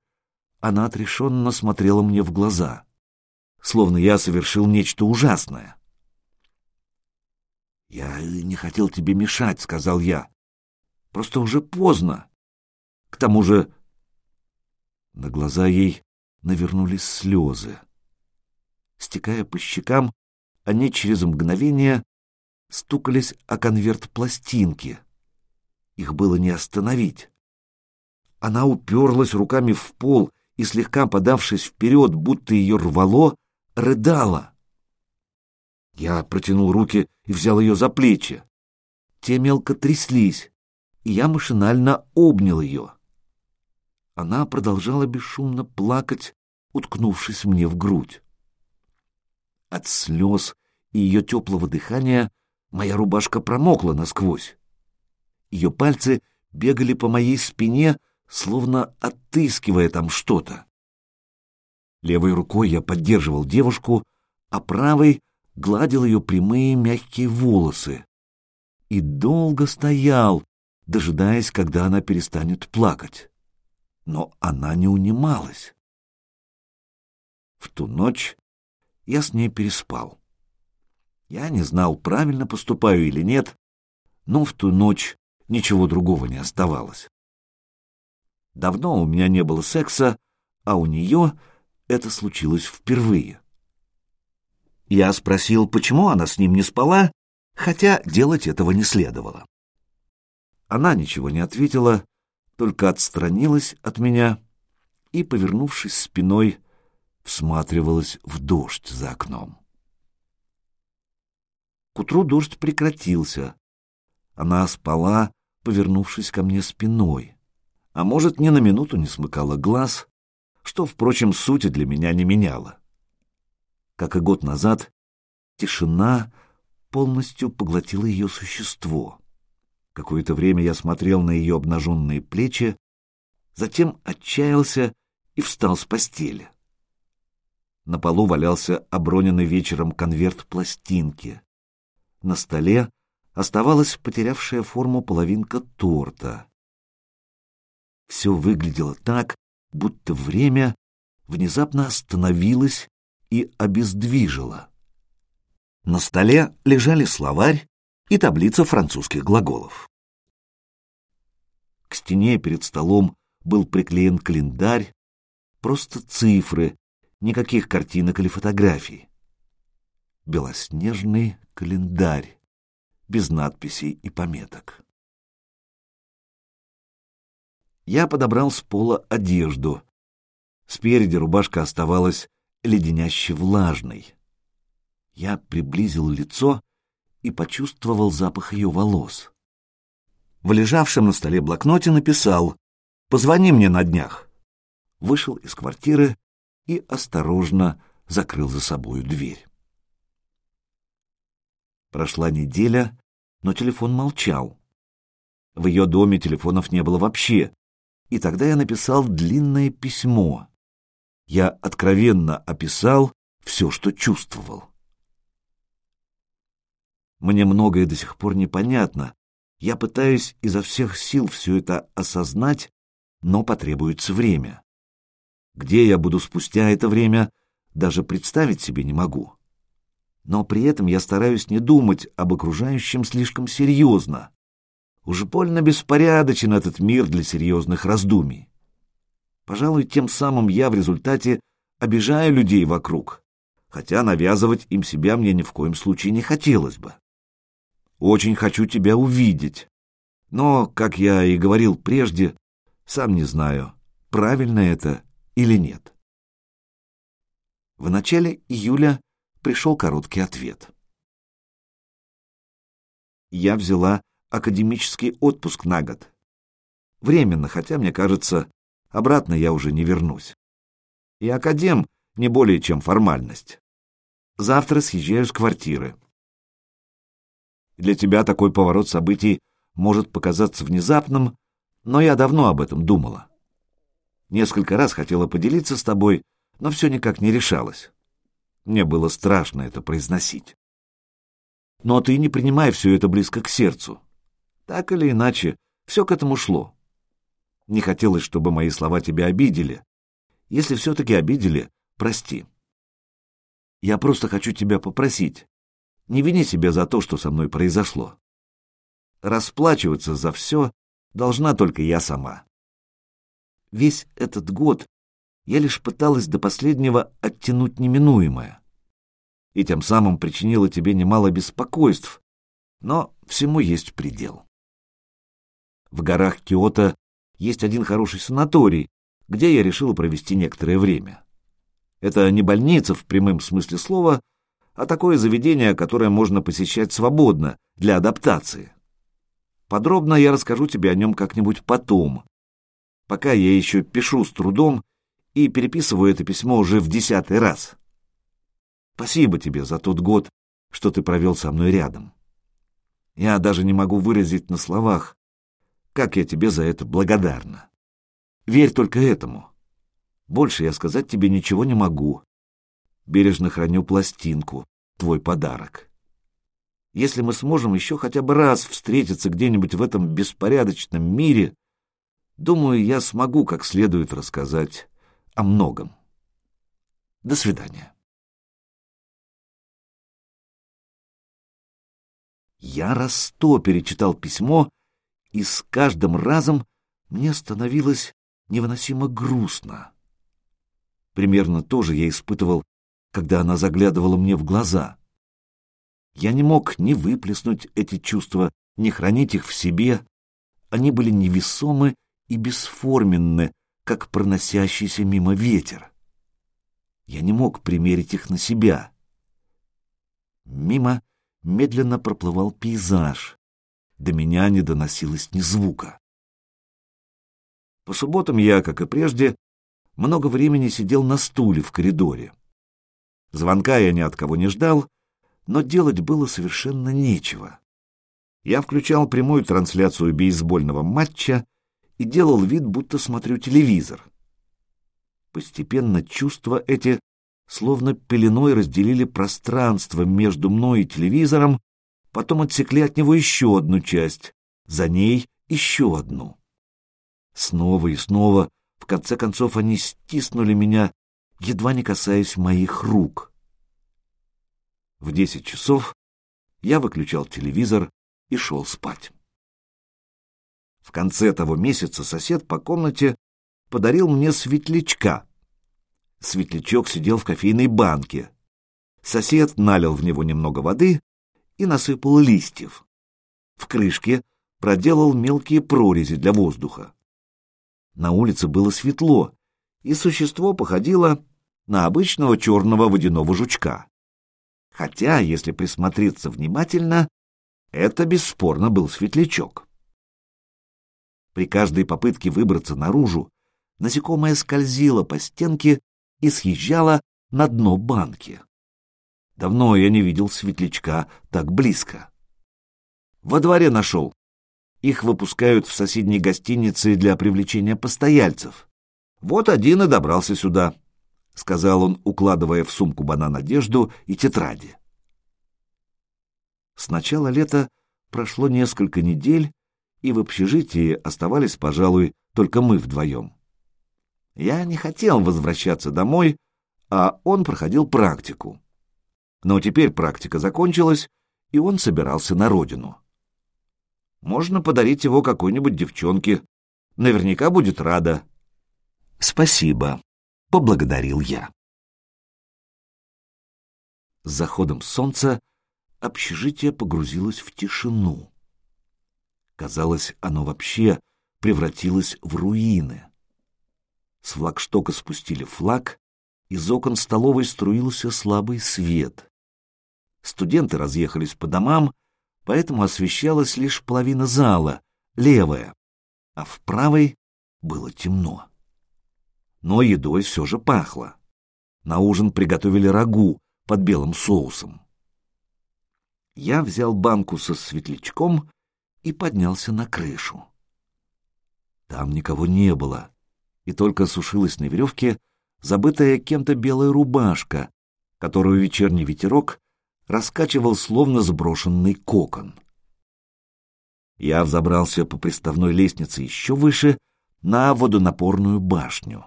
она отрешенно смотрела мне в глаза, словно я совершил нечто ужасное. «Я не хотел тебе мешать», — сказал я. «Просто уже поздно. К тому же...» На глаза ей навернулись слезы. Стекая по щекам, они через мгновение стукались о конверт пластинки. Их было не остановить. Она уперлась руками в пол и, слегка подавшись вперед, будто ее рвало, рыдала. Я протянул руки и взял ее за плечи. Те мелко тряслись, и я машинально обнял ее. Она продолжала бесшумно плакать, уткнувшись мне в грудь. От слез и ее теплого дыхания моя рубашка промокла насквозь. Ее пальцы бегали по моей спине, словно отыскивая там что-то. Левой рукой я поддерживал девушку, а правой гладил ее прямые мягкие волосы и долго стоял, дожидаясь, когда она перестанет плакать. Но она не унималась. В ту ночь я с ней переспал. Я не знал, правильно поступаю или нет, но в ту ночь ничего другого не оставалось. Давно у меня не было секса, а у нее это случилось впервые. Я спросил, почему она с ним не спала, хотя делать этого не следовало. Она ничего не ответила, только отстранилась от меня и, повернувшись спиной, всматривалась в дождь за окном. К утру дождь прекратился. Она спала, повернувшись ко мне спиной а может, ни на минуту не смыкала глаз, что, впрочем, сути для меня не меняло. Как и год назад, тишина полностью поглотила ее существо. Какое-то время я смотрел на ее обнаженные плечи, затем отчаялся и встал с постели. На полу валялся оброненный вечером конверт пластинки. На столе оставалась потерявшая форму половинка торта. Все выглядело так, будто время внезапно остановилось и обездвижило. На столе лежали словарь и таблица французских глаголов. К стене перед столом был приклеен календарь, просто цифры, никаких картинок или фотографий. Белоснежный календарь, без надписей и пометок. Я подобрал с пола одежду. Спереди рубашка оставалась леденяще влажной. Я приблизил лицо и почувствовал запах ее волос. В лежавшем на столе блокноте написал «Позвони мне на днях». Вышел из квартиры и осторожно закрыл за собою дверь. Прошла неделя, но телефон молчал. В ее доме телефонов не было вообще, и тогда я написал длинное письмо. Я откровенно описал все, что чувствовал. Мне многое до сих пор непонятно. Я пытаюсь изо всех сил все это осознать, но потребуется время. Где я буду спустя это время, даже представить себе не могу. Но при этом я стараюсь не думать об окружающем слишком серьезно. Уж больно беспорядочен этот мир для серьезных раздумий. Пожалуй, тем самым я в результате обижаю людей вокруг, хотя навязывать им себя мне ни в коем случае не хотелось бы. Очень хочу тебя увидеть, но, как я и говорил прежде, сам не знаю, правильно это или нет. В начале июля пришел короткий ответ. Я взяла академический отпуск на год. Временно, хотя, мне кажется, обратно я уже не вернусь. И академ не более чем формальность. Завтра съезжаю с квартиры. Для тебя такой поворот событий может показаться внезапным, но я давно об этом думала. Несколько раз хотела поделиться с тобой, но все никак не решалась. Мне было страшно это произносить. Но ты не принимай все это близко к сердцу. Так или иначе, все к этому шло. Не хотелось, чтобы мои слова тебя обидели. Если все-таки обидели, прости. Я просто хочу тебя попросить. Не вини себя за то, что со мной произошло. Расплачиваться за все должна только я сама. Весь этот год я лишь пыталась до последнего оттянуть неминуемое. И тем самым причинила тебе немало беспокойств, но всему есть предел. В горах Киото есть один хороший санаторий, где я решила провести некоторое время. Это не больница в прямом смысле слова, а такое заведение, которое можно посещать свободно, для адаптации. Подробно я расскажу тебе о нем как-нибудь потом. Пока я еще пишу с трудом и переписываю это письмо уже в десятый раз. Спасибо тебе за тот год, что ты провел со мной рядом. Я даже не могу выразить на словах, как я тебе за это благодарна. Верь только этому. Больше я сказать тебе ничего не могу. Бережно храню пластинку, твой подарок. Если мы сможем еще хотя бы раз встретиться где-нибудь в этом беспорядочном мире, думаю, я смогу как следует рассказать о многом. До свидания. Я раз сто перечитал письмо и с каждым разом мне становилось невыносимо грустно. Примерно то же я испытывал, когда она заглядывала мне в глаза. Я не мог ни выплеснуть эти чувства, ни хранить их в себе. Они были невесомы и бесформенны, как проносящийся мимо ветер. Я не мог примерить их на себя. Мимо медленно проплывал пейзаж, до меня не доносилось ни звука. По субботам я, как и прежде, много времени сидел на стуле в коридоре. Звонка я ни от кого не ждал, но делать было совершенно нечего. Я включал прямую трансляцию бейсбольного матча и делал вид, будто смотрю телевизор. Постепенно чувства эти словно пеленой разделили пространство между мной и телевизором, потом отсекли от него еще одну часть, за ней еще одну. Снова и снова, в конце концов, они стиснули меня, едва не касаясь моих рук. В десять часов я выключал телевизор и шел спать. В конце того месяца сосед по комнате подарил мне светлячка. Светлячок сидел в кофейной банке. Сосед налил в него немного воды и насыпал листьев. В крышке проделал мелкие прорези для воздуха. На улице было светло, и существо походило на обычного черного водяного жучка. Хотя, если присмотреться внимательно, это бесспорно был светлячок. При каждой попытке выбраться наружу насекомое скользило по стенке и съезжало на дно банки. Давно я не видел светлячка так близко. Во дворе нашел. Их выпускают в соседней гостинице для привлечения постояльцев. Вот один и добрался сюда, — сказал он, укладывая в сумку банан одежду и тетради. С начала лета прошло несколько недель, и в общежитии оставались, пожалуй, только мы вдвоем. Я не хотел возвращаться домой, а он проходил практику. Но теперь практика закончилась, и он собирался на родину. Можно подарить его какой-нибудь девчонке. Наверняка будет рада. Спасибо, поблагодарил я. С заходом солнца общежитие погрузилось в тишину. Казалось, оно вообще превратилось в руины. С флагштока спустили флаг, из окон столовой струился слабый свет. Студенты разъехались по домам, поэтому освещалась лишь половина зала, левая, а в правой было темно. Но едой все же пахло. На ужин приготовили рагу под белым соусом. Я взял банку со светлячком и поднялся на крышу. Там никого не было, и только сушилась на веревке забытая кем-то белая рубашка, которую вечерний ветерок раскачивал словно сброшенный кокон. Я взобрался по приставной лестнице еще выше, на водонапорную башню.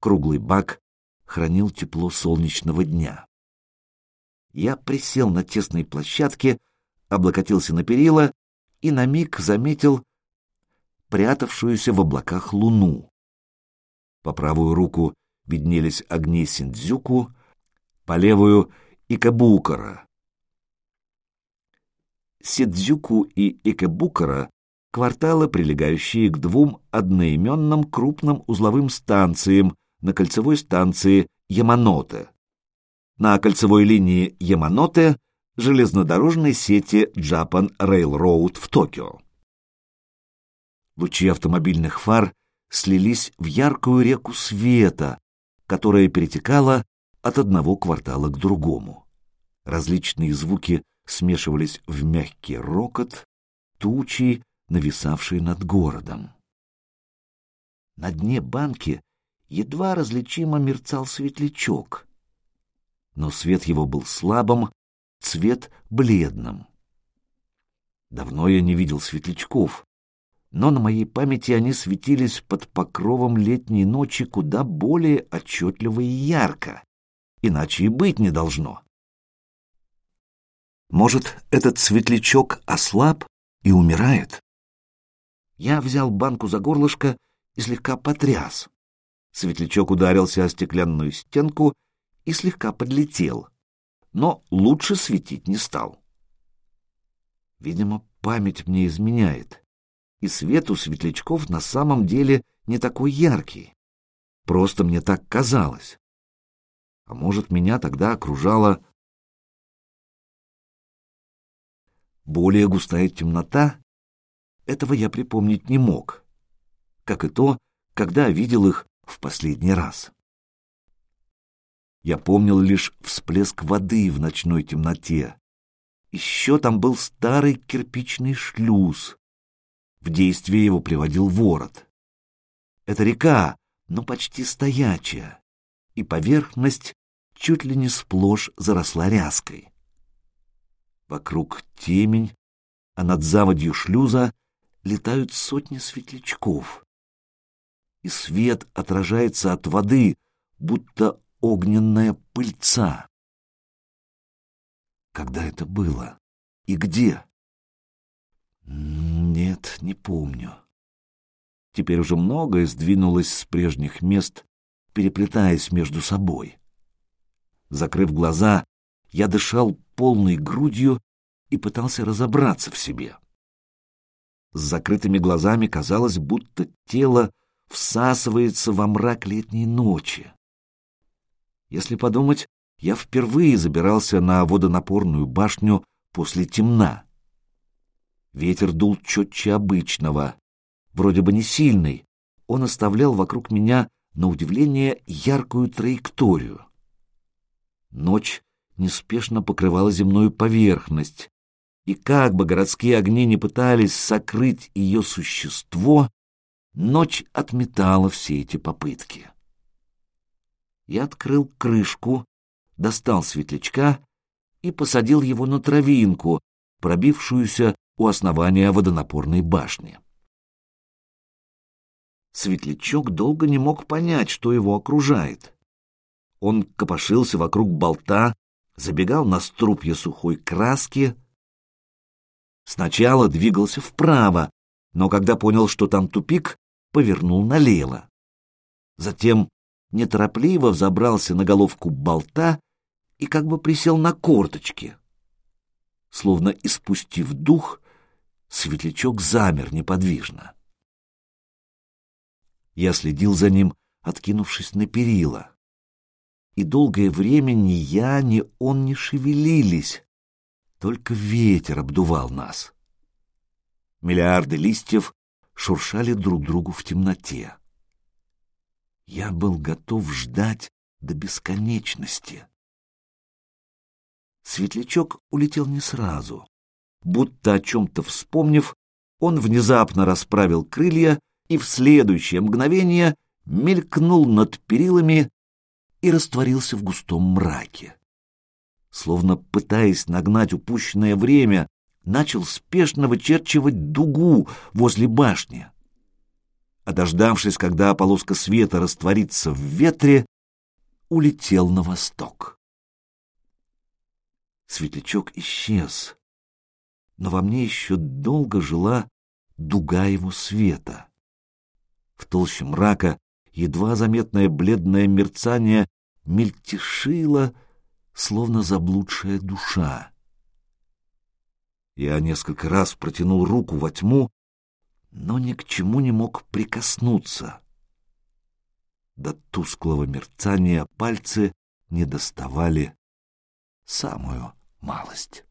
Круглый бак хранил тепло солнечного дня. Я присел на тесной площадке, облокотился на перила и на миг заметил прятавшуюся в облаках луну. По правую руку виднелись огни Синдзюку, по левую — Икабукара. Сидзюку и Икабукара — кварталы, прилегающие к двум одноименным крупным узловым станциям на кольцевой станции Яманоте. На кольцевой линии Яманоте железнодорожной сети Japan Railroad в Токио. Лучи автомобильных фар слились в яркую реку света, которая перетекала от одного квартала к другому. Различные звуки смешивались в мягкий рокот, тучи, нависавшие над городом. На дне банки едва различимо мерцал светлячок, но свет его был слабым, цвет бледным. Давно я не видел светлячков, но на моей памяти они светились под покровом летней ночи куда более отчетливо и ярко, иначе и быть не должно. Может, этот светлячок ослаб и умирает? Я взял банку за горлышко и слегка потряс. Светлячок ударился о стеклянную стенку и слегка подлетел, но лучше светить не стал. Видимо, память мне изменяет и свет у светлячков на самом деле не такой яркий. Просто мне так казалось. А может, меня тогда окружала более густая темнота? Этого я припомнить не мог, как и то, когда видел их в последний раз. Я помнил лишь всплеск воды в ночной темноте. Еще там был старый кирпичный шлюз, в действие его приводил ворот. Это река, но почти стоячая, и поверхность чуть ли не сплошь заросла ряской. Вокруг темень, а над заводью шлюза летают сотни светлячков. И свет отражается от воды, будто огненная пыльца. Когда это было? И где? Нет, не помню. Теперь уже многое сдвинулось с прежних мест, переплетаясь между собой. Закрыв глаза, я дышал полной грудью и пытался разобраться в себе. С закрытыми глазами казалось, будто тело всасывается во мрак летней ночи. Если подумать, я впервые забирался на водонапорную башню после темна. Ветер дул четче обычного, вроде бы не сильный. Он оставлял вокруг меня, на удивление, яркую траекторию. Ночь неспешно покрывала земную поверхность, и как бы городские огни не пытались сокрыть ее существо, ночь отметала все эти попытки. Я открыл крышку, достал светлячка и посадил его на травинку, пробившуюся у основания водонапорной башни. Светлячок долго не мог понять, что его окружает. Он копошился вокруг болта, забегал на струпье сухой краски. Сначала двигался вправо, но когда понял, что там тупик, повернул налево. Затем неторопливо взобрался на головку болта и как бы присел на корточки. Словно испустив дух, светлячок замер неподвижно. Я следил за ним, откинувшись на перила. И долгое время ни я, ни он не шевелились, только ветер обдувал нас. Миллиарды листьев шуршали друг другу в темноте. Я был готов ждать до бесконечности. Светлячок улетел не сразу. Будто о чем-то вспомнив, он внезапно расправил крылья и в следующее мгновение мелькнул над перилами и растворился в густом мраке. Словно пытаясь нагнать упущенное время, начал спешно вычерчивать дугу возле башни. А дождавшись, когда полоска света растворится в ветре, улетел на восток. Светлячок исчез, но во мне еще долго жила дуга его света. В толще мрака едва заметное бледное мерцание мельтешило, словно заблудшая душа. Я несколько раз протянул руку во тьму, но ни к чему не мог прикоснуться. До тусклого мерцания пальцы не доставали самую малость.